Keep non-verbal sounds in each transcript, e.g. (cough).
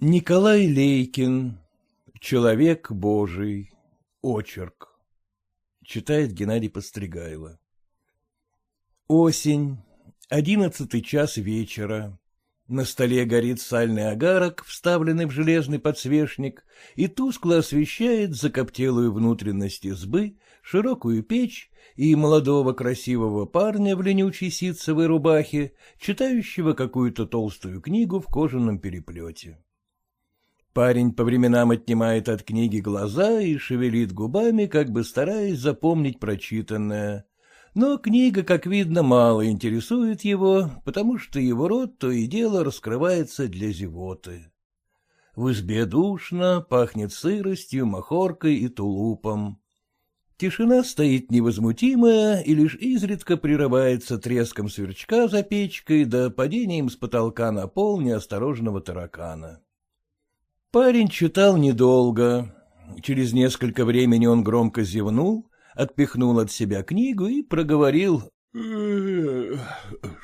Николай Лейкин. Человек Божий. Очерк. Читает Геннадий Постригайло. Осень. Одиннадцатый час вечера. На столе горит сальный агарок, вставленный в железный подсвечник, и тускло освещает закоптелую внутренность избы, широкую печь и молодого красивого парня в ленючей ситцевой рубахе, читающего какую-то толстую книгу в кожаном переплете. Парень по временам отнимает от книги глаза и шевелит губами, как бы стараясь запомнить прочитанное. Но книга, как видно, мало интересует его, потому что его рот то и дело раскрывается для зевоты. В избе душно, пахнет сыростью, махоркой и тулупом. Тишина стоит невозмутимая и лишь изредка прерывается треском сверчка за печкой да падением с потолка на пол неосторожного таракана. Парень читал недолго. Через несколько времени он громко зевнул, отпихнул от себя книгу и проговорил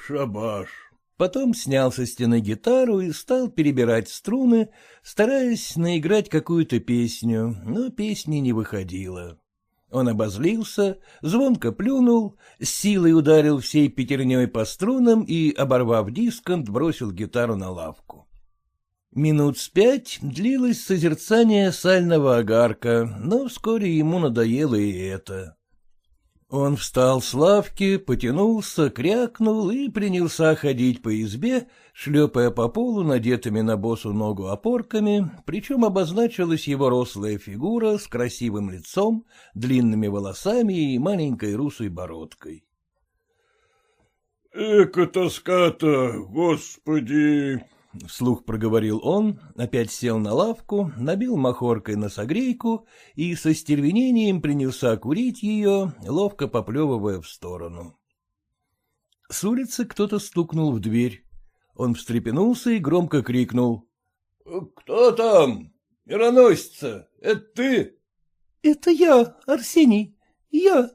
«Шабаш». Потом снял со стены гитару и стал перебирать струны, стараясь наиграть какую-то песню, но песни не выходило. Он обозлился, звонко плюнул, с силой ударил всей пятерней по струнам и, оборвав дисконт, бросил гитару на лавку. Минут с пять длилось созерцание сального огарка, но вскоре ему надоело и это. Он встал с лавки, потянулся, крякнул и принялся ходить по избе, шлепая по полу надетыми на босу ногу опорками, причем обозначилась его рослая фигура с красивым лицом, длинными волосами и маленькой русой бородкой. — Эка тоска-то, господи! — вслух проговорил он, опять сел на лавку, набил махоркой на согрейку и со стервенением принялся курить ее, ловко поплевывая в сторону. С улицы кто-то стукнул в дверь. Он встрепенулся и громко крикнул. — Кто там? Мироносица, это ты? — Это я, Арсений, я,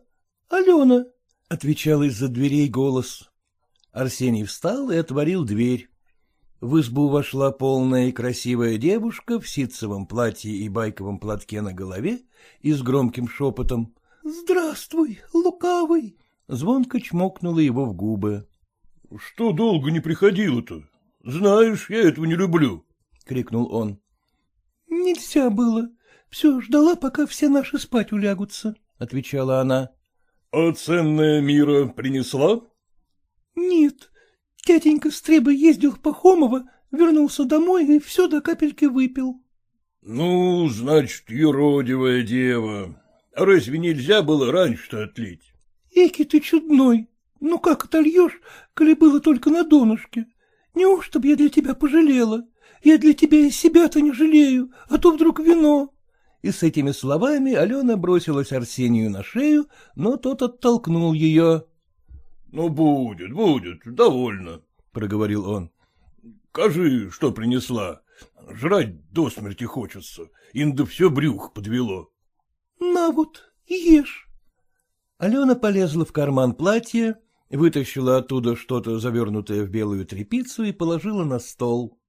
Алена, — отвечал из-за дверей голос. Арсений встал и отворил дверь. В избу вошла полная и красивая девушка в ситцевом платье и байковом платке на голове и с громким шепотом «Здравствуй, лукавый!» звонко чмокнула его в губы. — Что долго не приходила-то? Знаешь, я этого не люблю, — крикнул он. — Нельзя было. Все ждала, пока все наши спать улягутся, — отвечала она. — А ценная мира принесла? — Нет, Тятенька Стреба ездил в Пахомово, вернулся домой и все до капельки выпил. — Ну, значит, юродивая дева. А разве нельзя было раньше-то отлить? — Эки ты чудной. Ну как отольешь, коли было только на донышке? Неужто б я для тебя пожалела? Я для тебя и себя-то не жалею, а то вдруг вино. И с этими словами Алена бросилась Арсению на шею, но тот оттолкнул ее. — Ну, будет, будет, довольно, — проговорил он. — Кажи, что принесла. Жрать до смерти хочется, инда все брюх подвело. — На вот, ешь. Алена полезла в карман платья, вытащила оттуда что-то завернутое в белую тряпицу и положила на стол.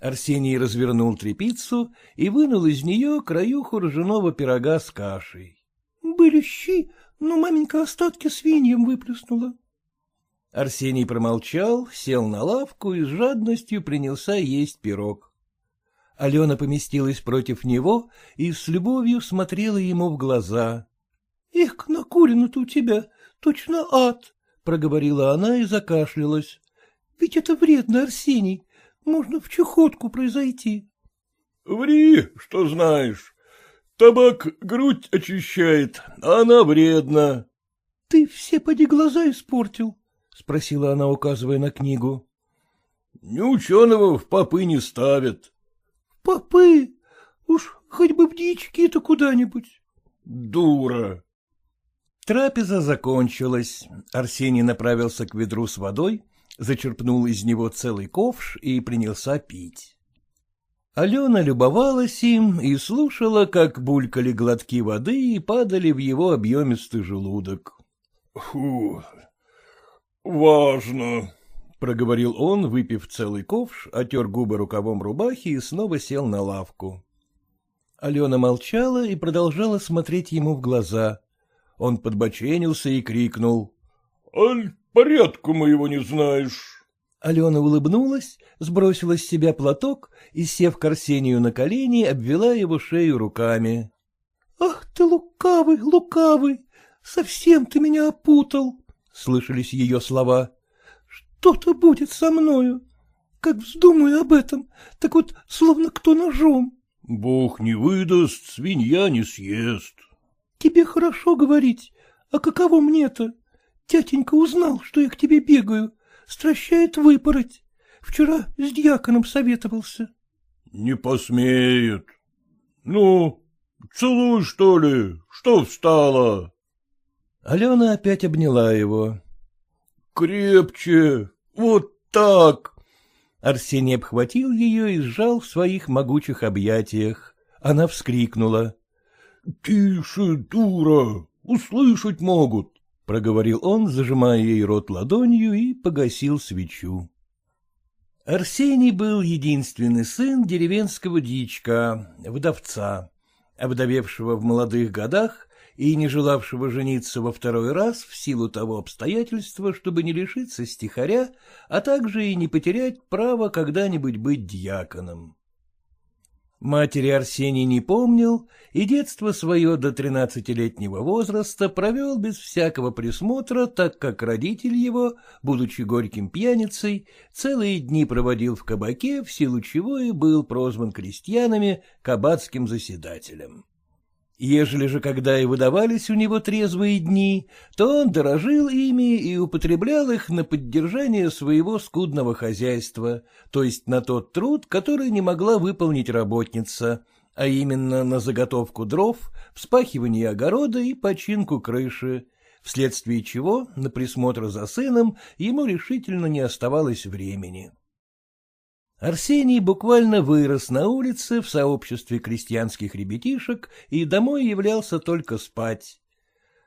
Арсений развернул тряпицу и вынул из нее краюху ржаного пирога с кашей. — Были щи, но маменька остатки свиньям выплеснула. Арсений промолчал, сел на лавку и с жадностью принялся есть пирог. Алена поместилась против него и с любовью смотрела ему в глаза. — Эх, накурено-то у тебя, точно ад, — проговорила она и закашлялась. — Ведь это вредно, Арсений, можно в чехотку произойти. — Ври, что знаешь. Табак грудь очищает, а она вредна. — Ты все поди глаза испортил, — спросила она, указывая на книгу. — Ни ученого в попы не ставят. — В попы? Уж хоть бы в дички-то куда-нибудь. — Дура. Трапеза закончилась. Арсений направился к ведру с водой, зачерпнул из него целый ковш и принялся пить. Алена любовалась им и слушала, как булькали глотки воды и падали в его объемистый желудок. — Фу, важно. — проговорил он, выпив целый ковш, отер губы рукавом рубахи и снова сел на лавку. Алена молчала и продолжала смотреть ему в глаза. Он подбоченился и крикнул. — Аль, порядку моего не знаешь. Алена улыбнулась, сбросила с себя платок и, сев к Арсению на колени, обвела его шею руками. — Ах ты лукавый, лукавый! Совсем ты меня опутал! — слышались ее слова. Что-то будет со мною. Как вздумаю об этом, так вот словно кто ножом. — Бог не выдаст, свинья не съест. — Тебе хорошо говорить, а каково мне-то? Тятенька узнал, что я к тебе бегаю, стращает выпороть. Вчера с дьяконом советовался. — Не посмеет. Ну, целуй, что ли, что встала? Алена опять обняла его. Крепче, вот так. Арсений обхватил ее и сжал в своих могучих объятиях. Она вскрикнула. — Тише, дура, услышать могут, — проговорил он, зажимая ей рот ладонью и погасил свечу. Арсений был единственный сын деревенского дичка, вдовца, обдавевшего в молодых годах и не желавшего жениться во второй раз в силу того обстоятельства, чтобы не лишиться стихаря, а также и не потерять право когда-нибудь быть дьяконом. Матери Арсений не помнил, и детство свое до тринадцатилетнего возраста провел без всякого присмотра, так как родитель его, будучи горьким пьяницей, целые дни проводил в кабаке, в силу чего и был прозван крестьянами кабацким заседателем. Ежели же когда и выдавались у него трезвые дни, то он дорожил ими и употреблял их на поддержание своего скудного хозяйства, то есть на тот труд, который не могла выполнить работница, а именно на заготовку дров, вспахивание огорода и починку крыши, вследствие чего на присмотр за сыном ему решительно не оставалось времени. Арсений буквально вырос на улице в сообществе крестьянских ребятишек и домой являлся только спать.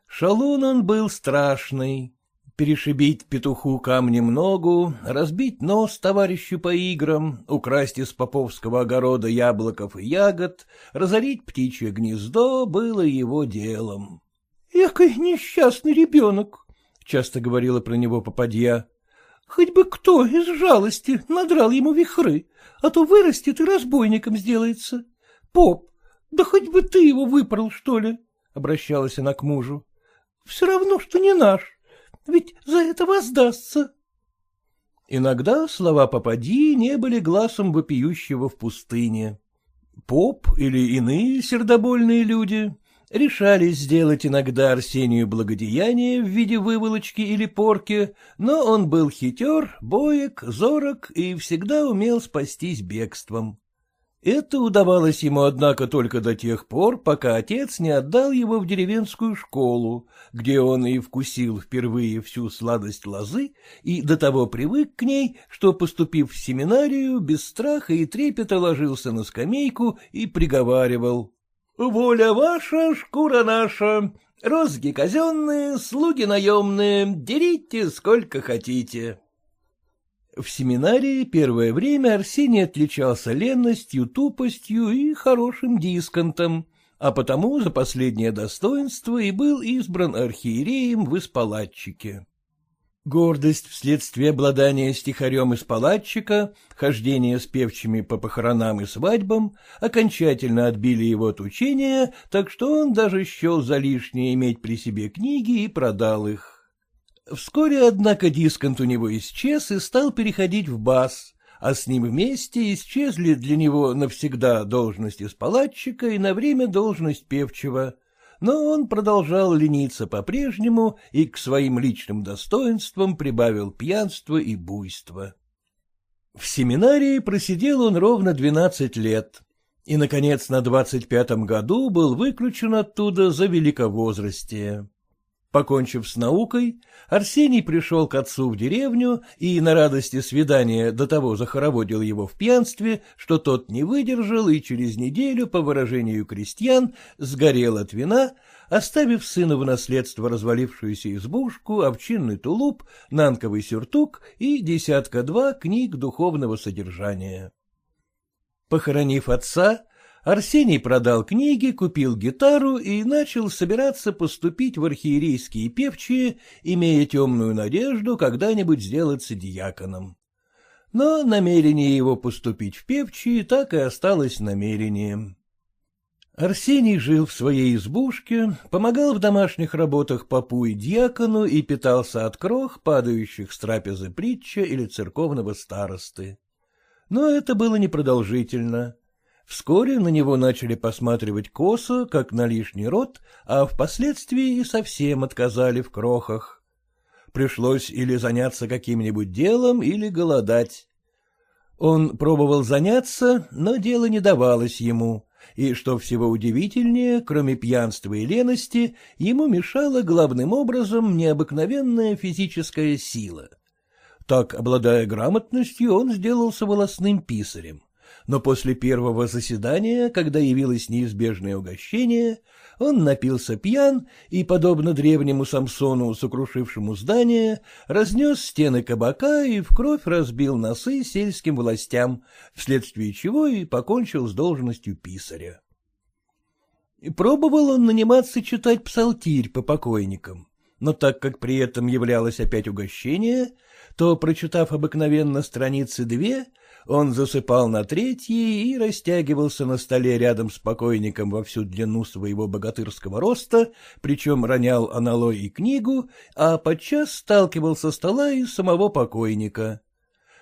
Шалун он был страшный. Перешибить петуху камнем ногу, разбить нос товарищу по играм, украсть из поповского огорода яблоков и ягод, разорить птичье гнездо было его делом. — Экой несчастный ребенок, — часто говорила про него попадья. Хоть бы кто из жалости надрал ему вихры, а то вырастет и разбойником сделается. Поп, да хоть бы ты его выпорол, что ли, — обращалась она к мужу. — Все равно, что не наш, ведь за это воздастся. Иногда слова попади не были глазом вопиющего в пустыне. Поп или иные сердобольные люди решались сделать иногда Арсению благодеяние в виде выволочки или порки, но он был хитер, боек, зорок и всегда умел спастись бегством. Это удавалось ему, однако, только до тех пор, пока отец не отдал его в деревенскую школу, где он и вкусил впервые всю сладость лозы и до того привык к ней, что, поступив в семинарию, без страха и трепета ложился на скамейку и приговаривал. Воля ваша, шкура наша, розги казенные, слуги наемные, дерите сколько хотите. В семинарии первое время Арсений отличался ленностью, тупостью и хорошим дисконтом, а потому за последнее достоинство и был избран архиереем в испалатчике. Гордость вследствие обладания стихарем из палатчика, хождение с певчими по похоронам и свадьбам окончательно отбили его от учения, так что он даже счел за лишнее иметь при себе книги и продал их. Вскоре, однако, дисконт у него исчез и стал переходить в бас, а с ним вместе исчезли для него навсегда должность из палатчика и на время должность певчего — но он продолжал лениться по-прежнему и к своим личным достоинствам прибавил пьянство и буйство. В семинарии просидел он ровно двенадцать лет, и, наконец, на двадцать пятом году был выключен оттуда за великовозрастие. Покончив с наукой, Арсений пришел к отцу в деревню и на радости свидания до того захороводил его в пьянстве, что тот не выдержал и через неделю, по выражению крестьян, сгорел от вина, оставив сыну в наследство развалившуюся избушку, овчинный тулуп, нанковый сюртук и десятка-два книг духовного содержания. Похоронив отца, Арсений продал книги, купил гитару и начал собираться поступить в архиерейские певчие, имея темную надежду когда-нибудь сделаться диаконом. Но намерение его поступить в певчие так и осталось намерением. Арсений жил в своей избушке, помогал в домашних работах попу и дьякону и питался от крох, падающих с трапезы притча или церковного старосты. Но это было непродолжительно. Вскоре на него начали посматривать косо, как на лишний род, а впоследствии и совсем отказали в крохах. Пришлось или заняться каким-нибудь делом, или голодать. Он пробовал заняться, но дело не давалось ему, и, что всего удивительнее, кроме пьянства и лености, ему мешала главным образом необыкновенная физическая сила. Так, обладая грамотностью, он сделался волосным писарем но после первого заседания, когда явилось неизбежное угощение, он напился пьян и, подобно древнему Самсону, сокрушившему здание, разнес стены кабака и в кровь разбил носы сельским властям, вследствие чего и покончил с должностью писаря. Пробовал он наниматься читать псалтирь по покойникам, но так как при этом являлось опять угощение, то, прочитав обыкновенно страницы две, он засыпал на третьей и растягивался на столе рядом с покойником во всю длину своего богатырского роста, причем ронял аналой и книгу, а подчас сталкивал со стола и самого покойника.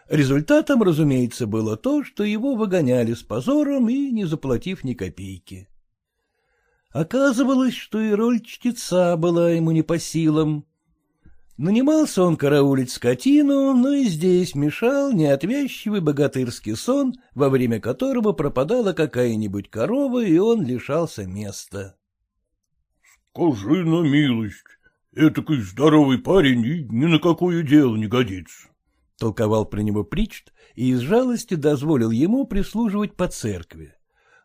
Результатом, разумеется, было то, что его выгоняли с позором и не заплатив ни копейки. Оказывалось, что и роль чтеца была ему не по силам. Нанимался он караулить скотину, но и здесь мешал неотвязчивый богатырский сон, во время которого пропадала какая-нибудь корова, и он лишался места. — Скажи на милость, этакой здоровый парень и ни на какое дело не годится, — толковал при него Причт и из жалости дозволил ему прислуживать по церкви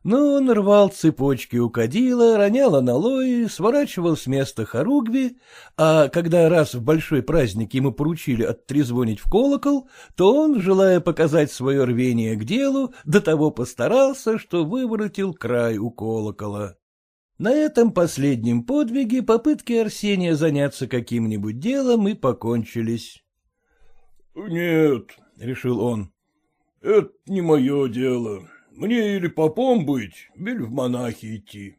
но он рвал цепочки у кадила, ронял аналои, сворачивал с места хоругви, а когда раз в большой праздник ему поручили оттрезвонить в колокол, то он, желая показать свое рвение к делу, до того постарался, что выворотил край у колокола. На этом последнем подвиге попытки Арсения заняться каким-нибудь делом и покончились. — Нет, — решил он, — это не мое дело. Мне или попом быть, или в монахи идти.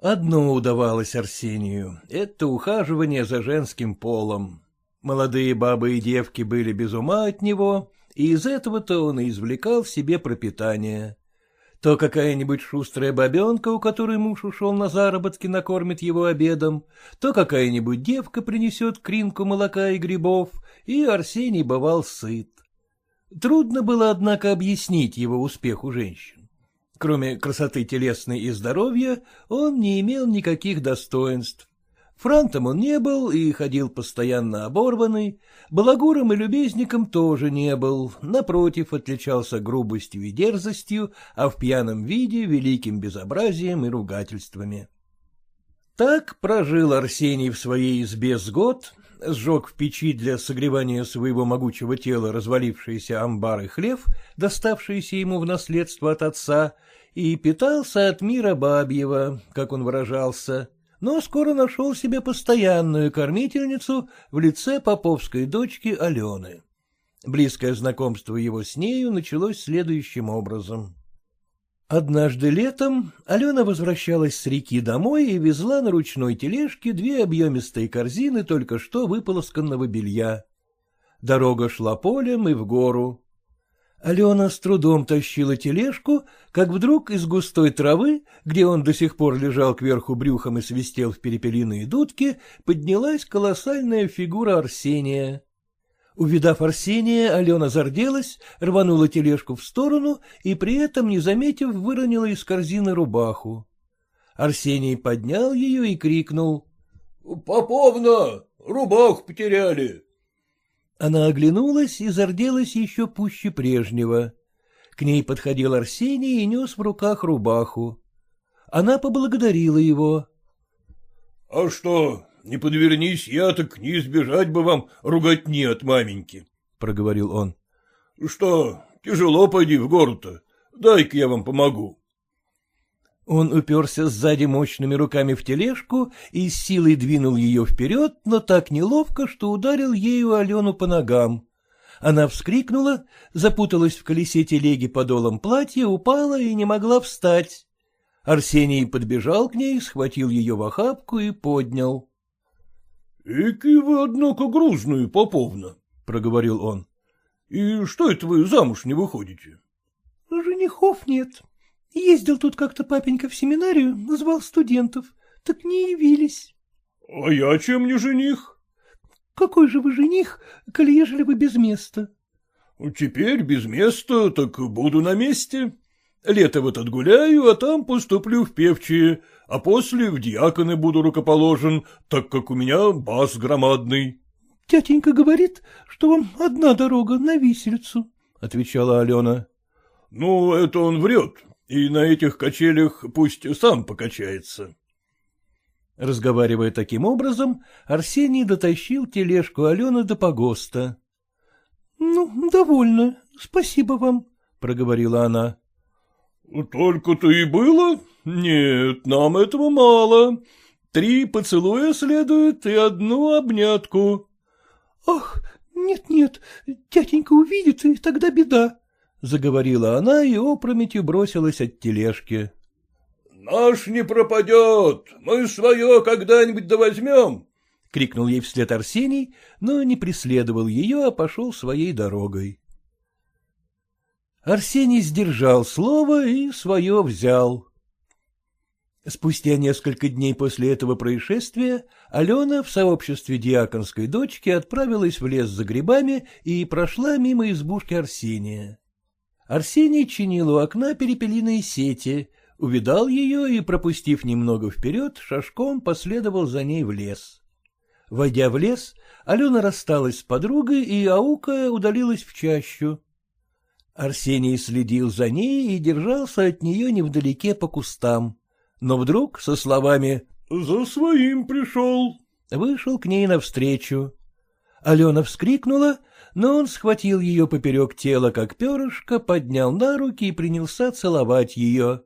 Одно удавалось Арсению — это ухаживание за женским полом. Молодые бабы и девки были без ума от него, и из этого-то он и извлекал в себе пропитание. То какая-нибудь шустрая бабенка, у которой муж ушел на заработки, накормит его обедом, то какая-нибудь девка принесет кринку молока и грибов, и Арсений бывал сыт. Трудно было, однако, объяснить его успех у женщин. Кроме красоты телесной и здоровья, он не имел никаких достоинств. Франтом он не был и ходил постоянно оборванный, балагуром и любезником тоже не был, напротив, отличался грубостью и дерзостью, а в пьяном виде — великим безобразием и ругательствами. Так прожил Арсений в своей избе с год, сжег в печи для согревания своего могучего тела развалившийся амбар и хлев, доставшиеся ему в наследство от отца, и питался от мира бабьего, как он выражался, но скоро нашел себе постоянную кормительницу в лице поповской дочки Алены. Близкое знакомство его с нею началось следующим образом. Однажды летом Алена возвращалась с реки домой и везла на ручной тележке две объемистые корзины только что выполосканного белья. Дорога шла полем и в гору. Алена с трудом тащила тележку, как вдруг из густой травы, где он до сих пор лежал кверху брюхом и свистел в перепелиные дудки, поднялась колоссальная фигура Арсения. Увидав Арсения, Алена зарделась, рванула тележку в сторону и при этом, не заметив, выронила из корзины рубаху. Арсений поднял ее и крикнул. — Поповна, рубаху потеряли. Она оглянулась и зарделась еще пуще прежнего. К ней подходил Арсений и нес в руках рубаху. Она поблагодарила его. — А что, не подвернись я, так не избежать бы вам ругатни от маменьки, — проговорил он. — Что, тяжело пойди в гору-то, дай-ка я вам помогу. Он уперся сзади мощными руками в тележку и с силой двинул ее вперед, но так неловко, что ударил ею Алену по ногам. Она вскрикнула, запуталась в колесе телеги подолом платья, упала и не могла встать. Арсений подбежал к ней, схватил ее в охапку и поднял. — Эки вы, однако, грузную, Поповна, — проговорил он. — И что это вы замуж не выходите? — Женихов нет. Ездил тут как-то папенька в семинарию, назвал студентов, так не явились. — А я чем не жених? — Какой же вы жених, коли ежели вы без места? — Теперь без места, так буду на месте. Лето вот отгуляю, а там поступлю в певчие, а после в диаконы буду рукоположен, так как у меня бас громадный. — Тятенька говорит, что вам одна дорога на виселицу, — отвечала Алена. — Ну, это он врет, и на этих качелях пусть сам покачается. Разговаривая таким образом, Арсений дотащил тележку Алены до погоста. — Ну, довольно, спасибо вам, — проговорила она. — Только-то и было? Нет, нам этого мало. Три поцелуя следует и одну обнятку. — Ах, нет-нет, тятенька увидит, и тогда беда, — заговорила она и опрометью бросилась от тележки. — Наш не пропадет, мы свое когда-нибудь довозьмем, — крикнул ей вслед Арсений, но не преследовал ее, а пошел своей дорогой. Арсений сдержал слово и свое взял. Спустя несколько дней после этого происшествия Алена в сообществе диаконской дочки отправилась в лес за грибами и прошла мимо избушки Арсения. Арсений чинил у окна перепелиные сети, увидал ее и, пропустив немного вперед, шашком последовал за ней в лес. Войдя в лес, Алена рассталась с подругой и, аукая, удалилась в чащу. Арсений следил за ней и держался от нее невдалеке по кустам. Но вдруг со словами «За своим пришел» вышел к ней навстречу. Алена вскрикнула, но он схватил ее поперек тела, как перышко, поднял на руки и принялся целовать ее.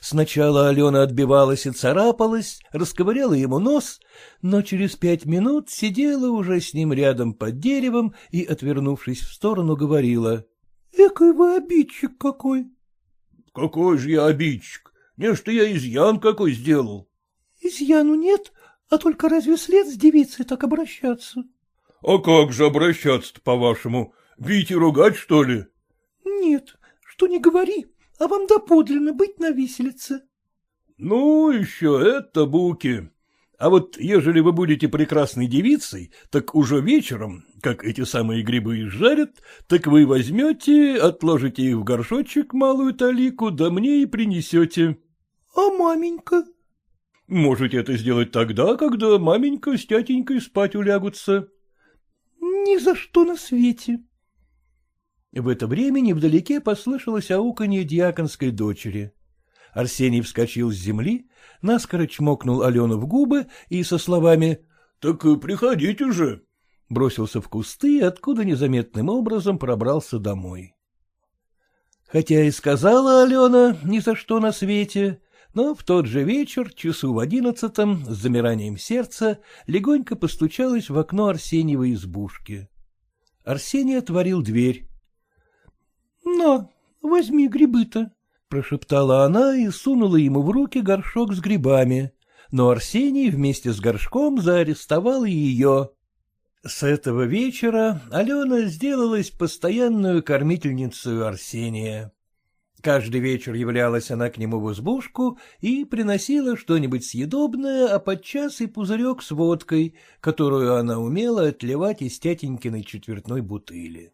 Сначала Алена отбивалась и царапалась, расковыряла ему нос, но через пять минут сидела уже с ним рядом под деревом и, отвернувшись в сторону, говорила. — Экой вы обидчик какой. — Какой же я обидчик? Не, что я изъян какой сделал. — Изъяну нет, а только разве след с девицей так обращаться? — А как же обращаться-то, по-вашему? Бить и ругать, что ли? — Нет, что не говори, а вам доподлинно быть на виселице. — Ну, еще это буки. А вот ежели вы будете прекрасной девицей, так уже вечером, как эти самые грибы изжарят, так вы возьмете, отложите их в горшочек, малую талику, да мне и принесете. — А маменька? — Можете это сделать тогда, когда маменька с тятенькой спать улягутся. Ни за что на свете. В это время невдалеке послышалось ауканье дьяконской дочери. Арсений вскочил с земли, наскоро чмокнул Алену в губы и со словами «Так приходите же!» бросился в кусты, откуда незаметным образом пробрался домой. Хотя и сказала Алена ни за что на свете, но в тот же вечер, часу в одиннадцатом, с замиранием сердца, легонько постучалась в окно Арсеньевой избушки. Арсений отворил дверь. — На, возьми грибы-то, — прошептала она и сунула ему в руки горшок с грибами, но Арсений вместе с горшком заарестовал ее. С этого вечера Алена сделалась постоянную кормительницей Арсения. Каждый вечер являлась она к нему в избушку и приносила что-нибудь съедобное, а подчас и пузырек с водкой, которую она умела отливать из тятенькиной четвертной бутыли.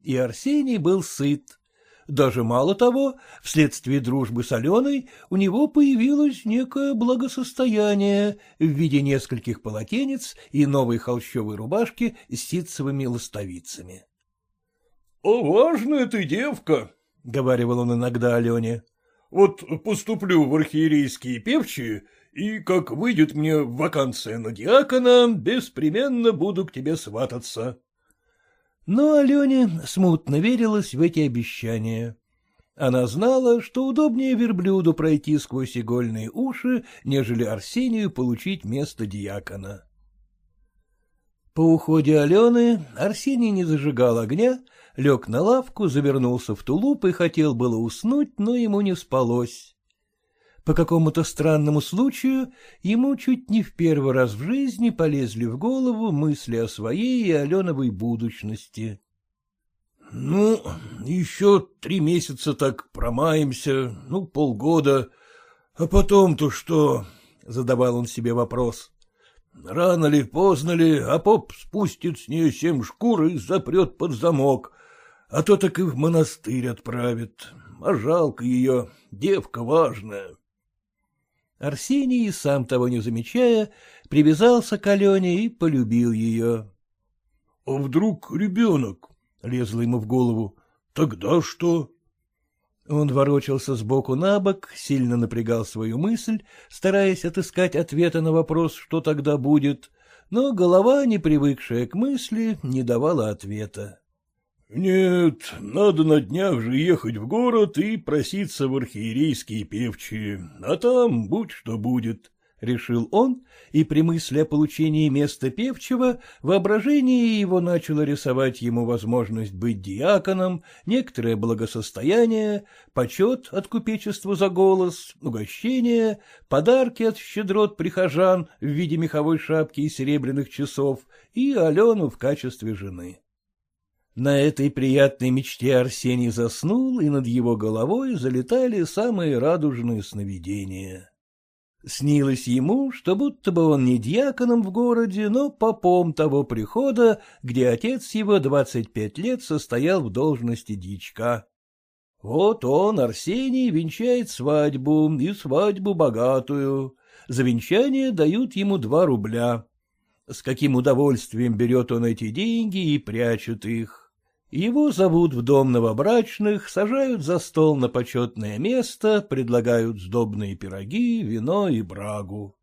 И Арсений был сыт. Даже мало того, вследствие дружбы с Аленой у него появилось некое благосостояние в виде нескольких полотенец и новой холщовой рубашки с ситцевыми ластовицами. — О, важная ты девка, — говаривал он иногда Алене. — Вот поступлю в архиерейские певчие, и как выйдет мне вакансия на диакона, беспременно буду к тебе свататься. Но Алене смутно верилось в эти обещания. Она знала, что удобнее верблюду пройти сквозь игольные уши, нежели Арсению получить место диакона. По уходе Алены Арсений не зажигал огня, лег на лавку, завернулся в тулуп и хотел было уснуть, но ему не спалось. По какому-то странному случаю ему чуть не в первый раз в жизни полезли в голову мысли о своей и Аленовой будущности. — Ну, еще три месяца так промаемся, ну, полгода, а потом-то что? — задавал он себе вопрос. — Рано ли, поздно ли, а поп спустит с нее семь шкур и запрет под замок, а то так и в монастырь отправит. А жалко ее, девка важная. Арсений, сам того не замечая, привязался к Алене и полюбил ее. — А вдруг ребенок? — лезло ему в голову. — Тогда что? Он ворочался сбоку на бок, сильно напрягал свою мысль, стараясь отыскать ответа на вопрос, что тогда будет, но голова, не привыкшая к мысли, не давала ответа. Нет, надо на днях же ехать в город и проситься в архиерейские певчие, а там будь что будет, — решил он, и при мысли о получении места певчего воображение его начало рисовать ему возможность быть диаконом, некоторое благосостояние, почет от купечества за голос, угощение, подарки от щедрот прихожан в виде меховой шапки и серебряных часов и Алену в качестве жены. На этой приятной мечте Арсений заснул, и над его головой залетали самые радужные сновидения. Снилось ему, что будто бы он не дьяконом в городе, но попом того прихода, где отец его двадцать пять лет состоял в должности дьячка. Вот он, Арсений, венчает свадьбу, и свадьбу богатую. За венчание дают ему два рубля. С каким удовольствием берет он эти деньги и прячет их. Его зовут в дом новобрачных, сажают за стол на почетное место, предлагают сдобные пироги, вино и брагу.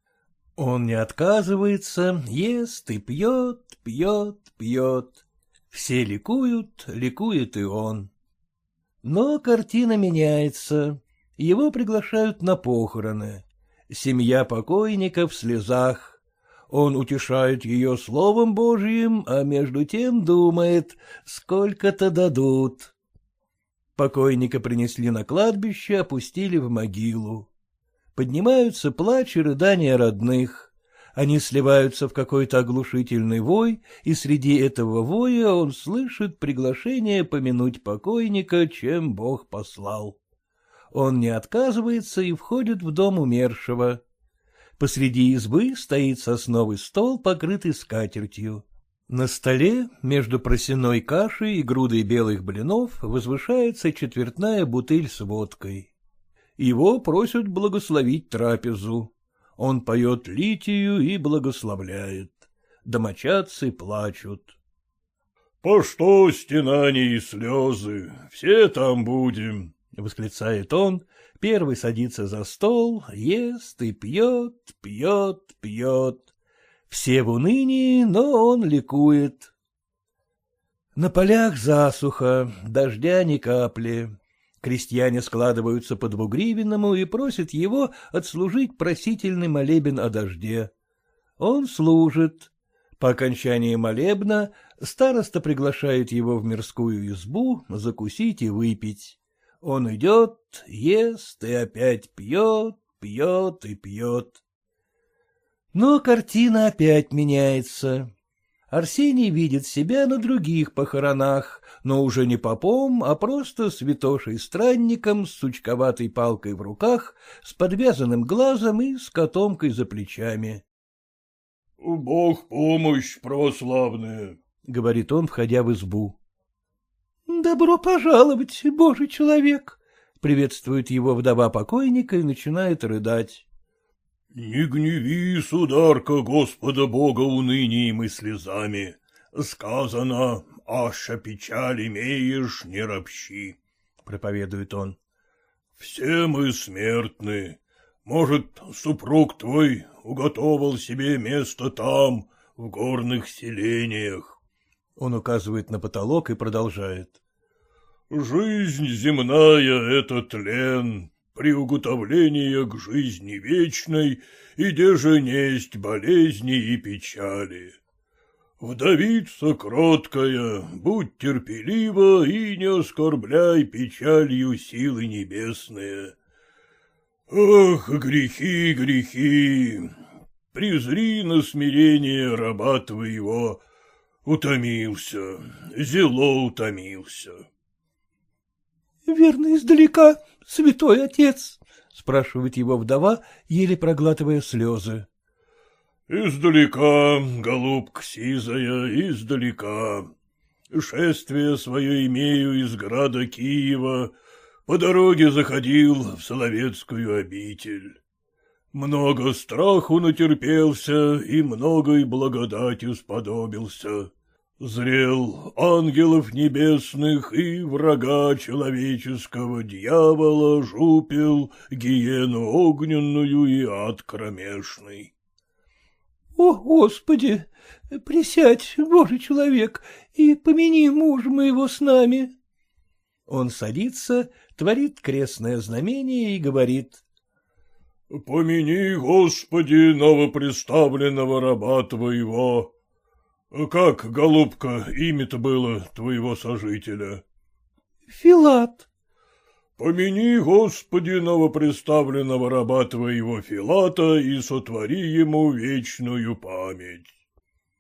Он не отказывается, ест и пьет, пьет, пьет. Все ликуют, ликует и он. Но картина меняется. Его приглашают на похороны. Семья покойника в слезах, он утешает ее словом Божьим, а между тем думает, сколько-то дадут. Покойника принесли на кладбище, опустили в могилу. Поднимаются плач и рыдания родных. Они сливаются в какой-то оглушительный вой, и среди этого воя он слышит приглашение помянуть покойника, чем Бог послал. Он не отказывается и входит в дом умершего. Посреди избы стоит сосновый стол, покрытый скатертью. На столе, между просеной кашей и грудой белых блинов, возвышается четвертная бутыль с водкой. Его просят благословить трапезу. Он поет литию и благословляет. Домочадцы плачут. — По что стенания и слезы? Все там будем, — восклицает он, Первый садится за стол, ест и пьет, пьет, пьет. Все в унынии, но он ликует. На полях засуха, дождя ни капли. Крестьяне складываются по двугривенному и просят его отслужить просительный молебен о дожде. Он служит. По окончании молебна староста приглашает его в мирскую избу закусить и выпить. Он идет, ест и опять пьет, пьет и пьет. Но картина опять меняется. Арсений видит себя на других похоронах, но уже не попом, а просто святошей-странником с сучковатой палкой в руках, с подвязанным глазом и с котомкой за плечами. — Бог помощь, православная, — говорит он, входя в избу. — Добро пожаловать, божий человек! — приветствует его вдова покойника и начинает рыдать. — Не гневи, сударка, Господа Бога унынием и слезами. Сказано, аша печаль имеешь, не ропщи, — проповедует он. — Все мы смертны. Может, супруг твой уготовал себе место там, в горных селениях. Он указывает на потолок и продолжает. Жизнь земная — это тлен, приуготовление к жизни вечной, и же несть болезни и печали. Вдовица кроткая, будь терпелива и не оскорбляй печалью силы небесные. Ох, грехи, грехи! Презри на смирение раба твоего, утомился, зело утомился. — Верно, издалека, святой отец? — спрашивает его вдова, еле проглатывая слезы. — Издалека, голубка сизая, издалека. Шествие свое имею из града Киева, по дороге заходил в Соловецкую обитель. Много страху натерпелся и многой благодатью сподобился зрел ангелов небесных и врага человеческого дьявола, жупил, гиену огненную и ад кромешный. — О, Господи! Присядь, Божий человек, и помяни муж моего с нами. Он садится, творит крестное знамение и говорит. — Помяни, Господи, новоприставленного раба Твоего, — Как, голубка, имя-то было твоего сожителя? — Филат. — Помяни, Господи, новоприставленного раба твоего Филата и сотвори ему вечную память.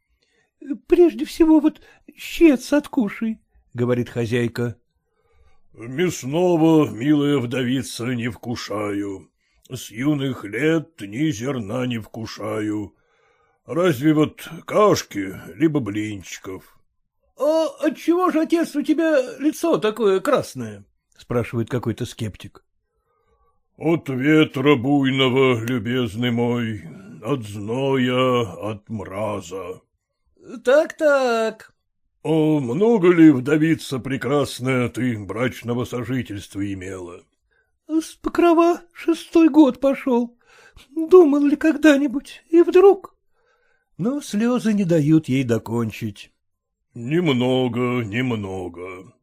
— Прежде всего вот щец откушай, — говорит хозяйка. — Мясного, милая вдовица, не вкушаю. С юных лет ни зерна не вкушаю Разве вот кашки, либо блинчиков. — А отчего же, отец, у тебя лицо такое красное? — спрашивает какой-то скептик. — От ветра буйного, любезный мой, от зноя, от мраза. Так — Так-так. — А много ли, вдовица прекрасная, ты брачного сожительства имела? — С покрова шестой год пошел. Думал ли когда-нибудь, и вдруг но слезы не дают ей докончить. — Немного, немного.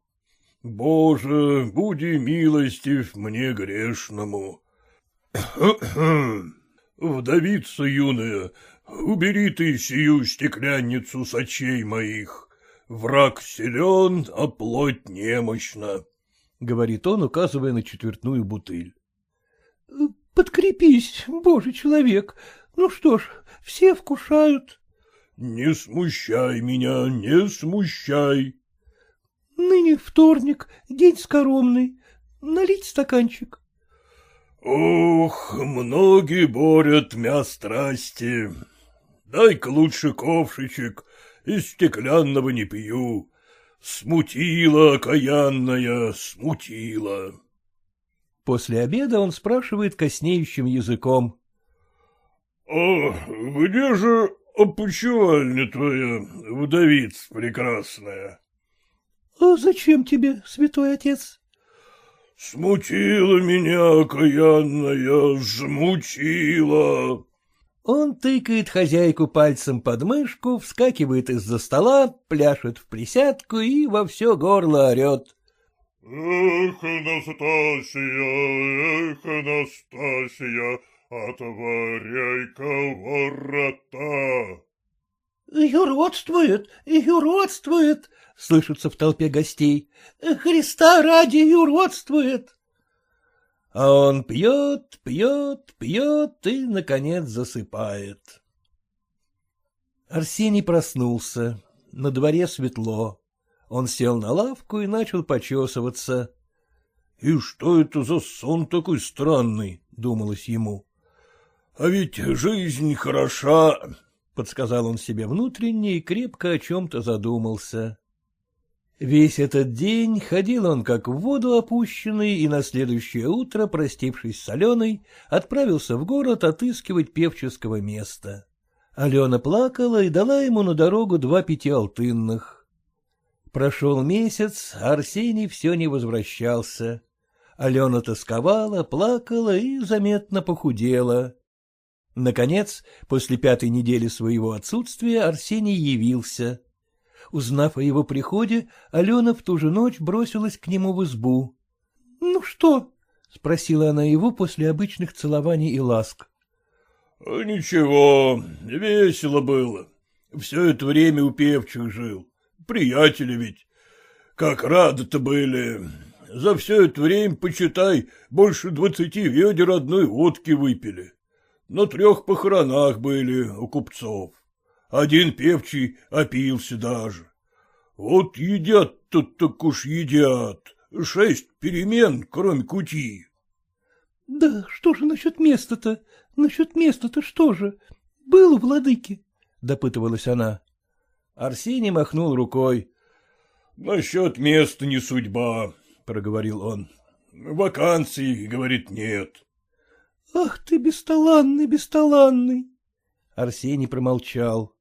Боже, буди милостив мне грешному. (coughs) Вдовица юная, убери ты сию стеклянницу с очей моих. Враг силен, а плоть немощна, — говорит он, указывая на четвертную бутыль. — Подкрепись, божий человек, ну что ж, все вкушают. — Не смущай меня, не смущай. — Ныне вторник, день скоромный. Налить стаканчик. — Ох, многие борют мя страсти. Дай-ка лучше ковшичек, из стеклянного не пью. Смутила окаянная, смутила. После обеда он спрашивает коснеющим языком. — А где же опочивальня твоя, вдовица прекрасная? — А зачем тебе, святой отец? — Смутила меня окаянная, смутила. Он тыкает хозяйку пальцем под мышку, вскакивает из-за стола, пляшет в присядку и во все горло орет. — Эх, Анастасия, эх, Анастасия, Отворяй-ка ворота. — Юродствует, юродствует, — слышится в толпе гостей. — Христа ради юродствует. А он пьет, пьет, пьет и, наконец, засыпает. Арсений проснулся. На дворе светло. Он сел на лавку и начал почесываться. — И что это за сон такой странный? — думалось ему. А ведь жизнь хороша, — подсказал он себе внутренне и крепко о чем-то задумался. Весь этот день ходил он как в воду опущенный, и на следующее утро, простившись с Аленой, отправился в город отыскивать певческого места. Алена плакала и дала ему на дорогу два пятиалтынных. Прошел месяц, а Арсений все не возвращался. Алена тосковала, плакала и заметно похудела. Наконец, после пятой недели своего отсутствия Арсений явился. Узнав о его приходе, Алена в ту же ночь бросилась к нему в избу. — Ну что? — спросила она его после обычных целований и ласк. — Ничего, весело было. Все это время у певчих жил. Приятели ведь. Как рады-то были. За все это время, почитай, больше двадцати ведер одной водки выпили. На трех похоронах были у купцов. Один певчий опился даже. Вот едят тут так уж едят. Шесть перемен, кроме кути. — Да что же насчет места-то? Насчет места-то что же? Был у владыки? — допытывалась она. Арсений махнул рукой. — Насчет места не судьба, — проговорил он. — Вакансий, говорит, нет. — Ах ты, бесталанный, бесталанный! Арсений промолчал.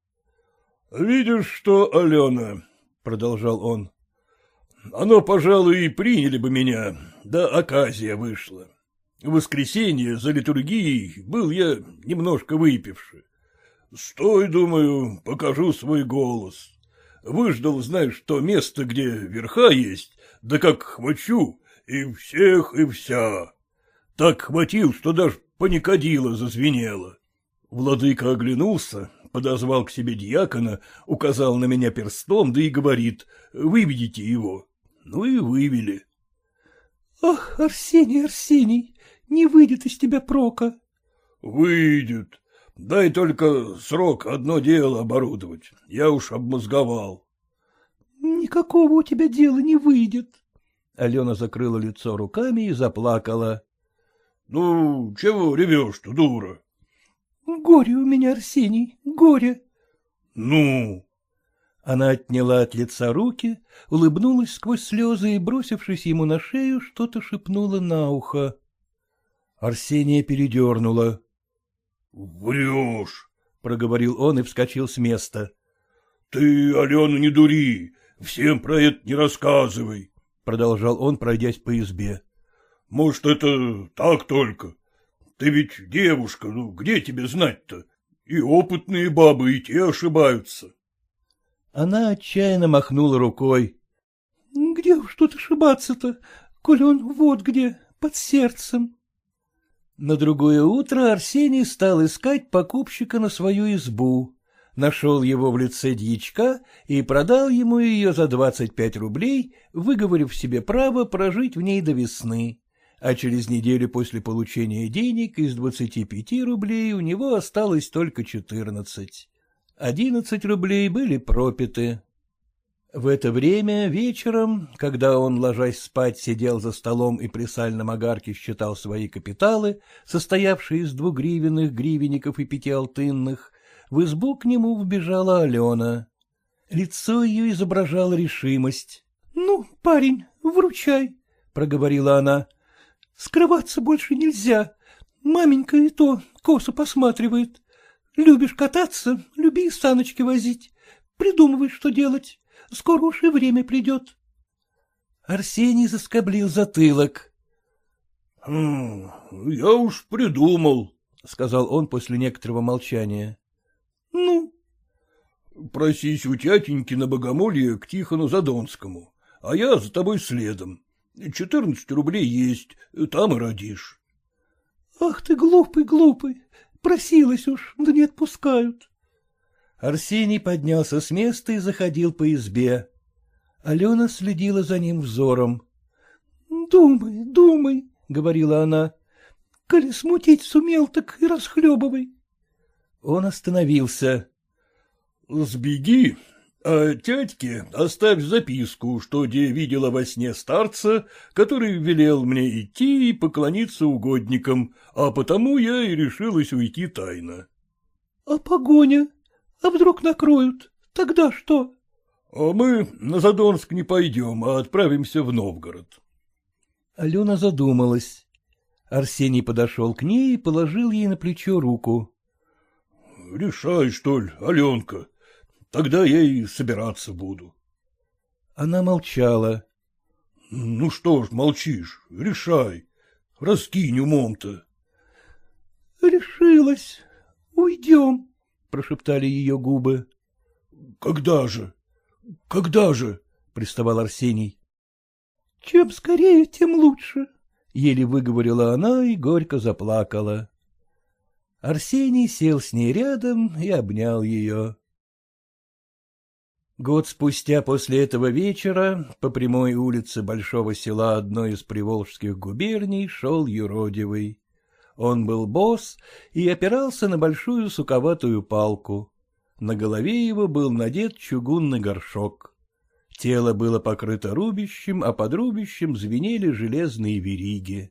— Видишь что, Алена, — продолжал он, — оно, пожалуй, и приняли бы меня, да оказия вышла. В воскресенье за литургией был я немножко выпивший. Стой, думаю, покажу свой голос. Выждал, знаешь, то место, где верха есть, да как хвачу, и всех, и вся. Так хватил, что даже паникодило зазвенело. Владыка оглянулся, подозвал к себе дьякона, указал на меня перстом, да и говорит, выведите его. Ну и вывели. — Ах, Арсений, Арсений, не выйдет из тебя прока. — Выйдет. Дай только срок одно дело оборудовать. Я уж обмозговал. — Никакого у тебя дела не выйдет. Алена закрыла лицо руками и заплакала. — Ну, чего ревешь-то, дура? Горе у меня, Арсений, горе. Ну? Она отняла от лица руки, улыбнулась сквозь слезы и, бросившись ему на шею, что-то шепнула на ухо. Арсения передернула. — Врешь, — проговорил он и вскочил с места. — Ты, Алена, не дури, всем про это не рассказывай, — продолжал он, пройдясь по избе. — Может, это так только, ты ведь девушка, ну где тебе знать-то? И опытные бабы, и те ошибаются. Она отчаянно махнула рукой. — Где уж тут ошибаться-то, коли он вот где, под сердцем? На другое утро Арсений стал искать покупщика на свою избу. Нашел его в лице дьячка и продал ему ее за двадцать пять рублей, выговорив себе право прожить в ней до весны а через неделю после получения денег из двадцати пяти рублей у него осталось только четырнадцать. Одиннадцать рублей были пропиты. В это время вечером, когда он, ложась спать, сидел за столом и при сальном огарке считал свои капиталы, состоявшие из двугривенных гривенников и пятиалтынных, в избу к нему вбежала Алена. Лицо ее изображало решимость. — Ну, парень, вручай, — проговорила она. Скрываться больше нельзя. Маменька и то косо посматривает. Любишь кататься, люби и саночки возить. Придумывай, что делать. Скоро уж и время придет. Арсений заскоблил затылок. «Хм, — Я уж придумал, — сказал он после некоторого молчания. — Ну? — Просись у тятеньки на богомолье к Тихону Задонскому, а я за тобой следом. Четырнадцать рублей есть, там и родишь. — Ах ты глупый, глупый, просилась уж, да не отпускают. Арсений поднялся с места и заходил по избе. Алена следила за ним взором. — Думай, думай, — говорила она. — Коли смутить сумел, так и расхлебывай. Он остановился. — Сбеги, а тятьке оставь записку, что где видела во сне старца, который велел мне идти и поклониться угодникам, а потому я и решилась уйти тайно. — А погоня? А вдруг накроют? Тогда что? — А мы на Задонск не пойдем, а отправимся в Новгород. Алена задумалась. Арсений подошел к ней и положил ей на плечо руку. — Решай, что ли, Аленка. Тогда я и собираться буду. Она молчала. — Ну что ж, молчишь, решай. Раскинь умом-то. — Решилась. Уйдем, — прошептали ее губы. — Когда же? Когда же? — приставал Арсений. — Чем скорее, тем лучше, — еле выговорила она и горько заплакала. Арсений сел с ней рядом и обнял ее. Год спустя после этого вечера по прямой улице большого села одной из приволжских губерний шел юродивый. Он был босс и опирался на большую суковатую палку. На голове его был надет чугунный горшок. Тело было покрыто рубищем, а под рубищем звенели железные вериги.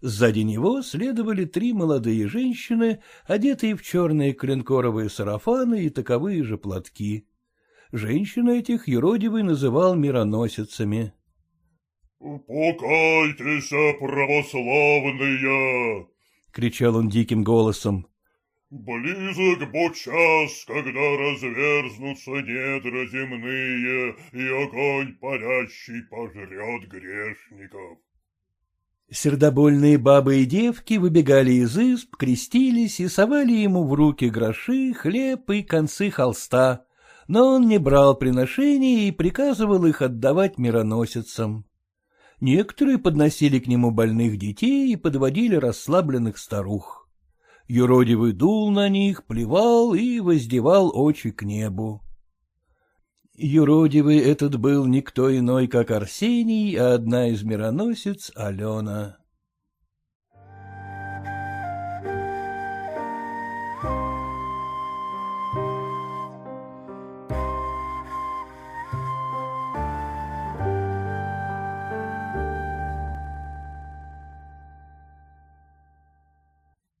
Сзади него следовали три молодые женщины, одетые в черные клинкоровые сарафаны и таковые же платки. Женщин этих юродивый называл мироносицами. — Покайтесь, православные! — кричал он диким голосом. — Близок бо час, когда разверзнутся недра земные, и огонь парящий пожрет грешников. Сердобольные бабы и девки выбегали из изб, крестились и совали ему в руки гроши, хлеб и концы холста, но он не брал приношений и приказывал их отдавать мироносицам. Некоторые подносили к нему больных детей и подводили расслабленных старух. Юродивый дул на них, плевал и воздевал очи к небу. Юродивый этот был никто иной, как Арсений, а одна из мироносец — Алена.